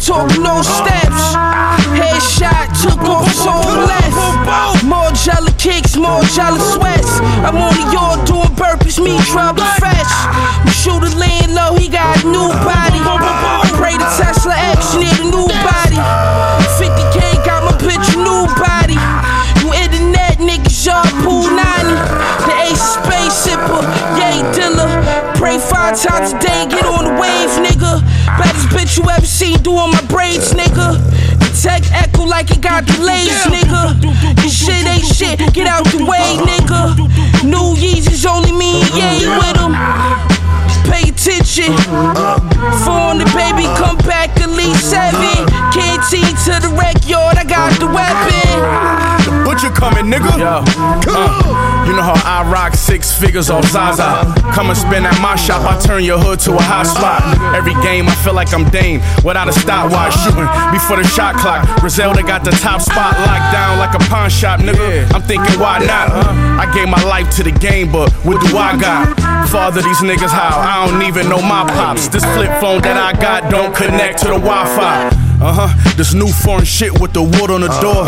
talking no steps. Headshot took off so left. More jelly kicks, more jelly sweats. I'm on the yard doing burpees, me trouble fresh. We shoot a land he got a new body. Pray to Tesla X, need a new body. 50k got my picture, new body. You internet niggas, y'all pool 90. The ace space sipper, yay dealer. Pray five times a day, Baddest bitch you ever seen doing my braids, nigga. The tech echo like it got delays, nigga. This shit ain't shit, get out the way, nigga. New Yeezys only me and Ye with them. Pay attention. Phone the baby, come back at least seven. Canteen to the rec yard, I got the weapon. Butcher coming, nigga. Yo, Uh, you know how I rock six figures off Zaza. Come and spin at my shop, I turn your hood to a hot spot. Every game, I feel like I'm Dame without a stopwatch shooting before the shot clock. Griselda got the top spot locked down like a pawn shop, nigga. I'm thinking, why not? I gave my life to the game, but what do I got? Father, these niggas how? I don't even know my pops. This flip phone that I got don't connect to the Wi Fi. Uh huh. This new foreign shit with the wood on the door.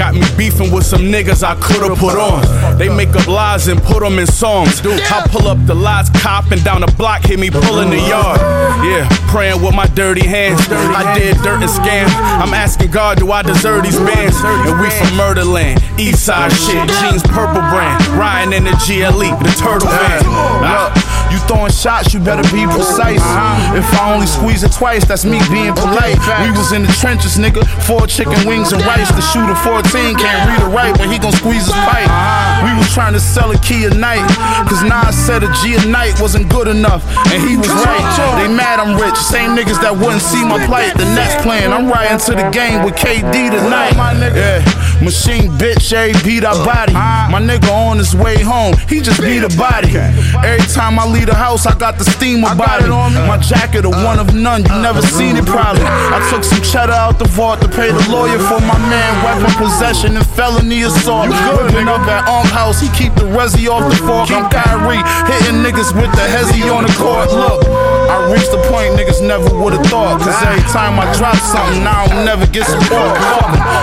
Got me beefing with some niggas I could've put on. They make up lies and put them in songs. I pull up the lies, cop, and down the block, hit me pulling the yard. Yeah, praying with my dirty hands. I did dirt and scam. I'm asking God, do I deserve these bands? And we from Murderland, East Side shit, jeans purple brand. Riding in the GLE, the turtle van. Look, you throwing shots, you better be precise. Uh-huh. If I only squeeze it twice, that's me being polite. We was in the trenches, nigga. Four chicken wings and rice. The shooter 14 can't read or write, but he gon' squeeze his pipe. Trying to sell a key a night. Cause Nas said a G a night wasn't good enough. And he was right. They mad I'm rich. Same niggas that wouldn't see my plight. The next plan, I'm riding to the game with KD tonight. Yeah, machine bitch, every beat I body. My nigga on his way home, he just beat a body. Every time I leave the house, I got the steam about it. My jacket, a one of none, you never seen it probably. I took some cheddar out the vault to pay the lawyer for my man, weapon possession and felony assault. Whipping up at Unk House, he keep the resi off the fork. I'm Kyrie, hitting niggas with the hezzy on the court. Look, I reached the point niggas never would've thought. Cause every time I drop something, I don't never get support.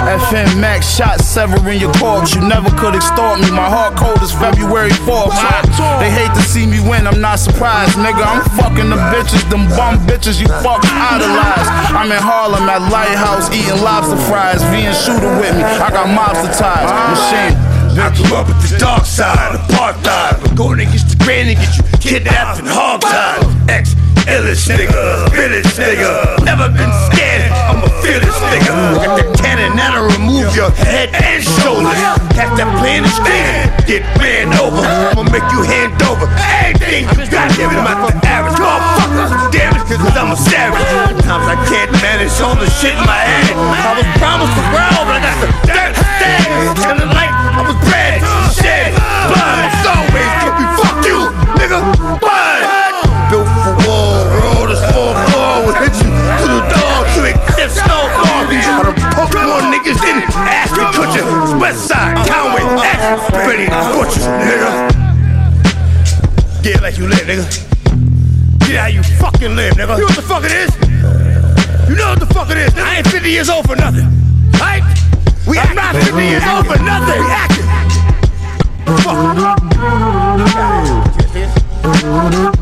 FM Max shot severing your corpse. You never could extort me. My heart cold is February 4th. They hate to see me win, I'm not surprised, nigga. I'm fucking the bitches, them bum bitches you fuck idolize. I'm in Harlem at Lighthouse eating lobster fries. Being shooter with me, I got mobster ties. Machine. I grew up with the dark side, apartheid. But going against the grain and get you kidnapped and hogtied. Ex illest nigga, realest nigga. Never been scared, I'm a fearless nigga. Got the cannon that'll remove your head and shoulders. Catch that plane and street, get ran over. I'ma make you hand over everything you got. Give it about the average motherfucker. Damn it, cause I'm a savage. Sometimes I can't manage all the shit in my head. I was promised the world, but I got the dirt instead. Telling like I was bred, shed, blood. It's always give me fuck you, nigga. Blood. Built for war, roll this four floor. Will hit you to the door to make this snowball. I done poked more niggas in Ashton Kutcher, West Side, Conway, X, Benny Butcher, nigga. Get like you live, nigga. Get how you fucking live, nigga. You know what the fuck it is? You know what the fuck it is? I ain't 50 years old for nothing. Right? We I'm not 50 years old for nothing. We acting. Fuck.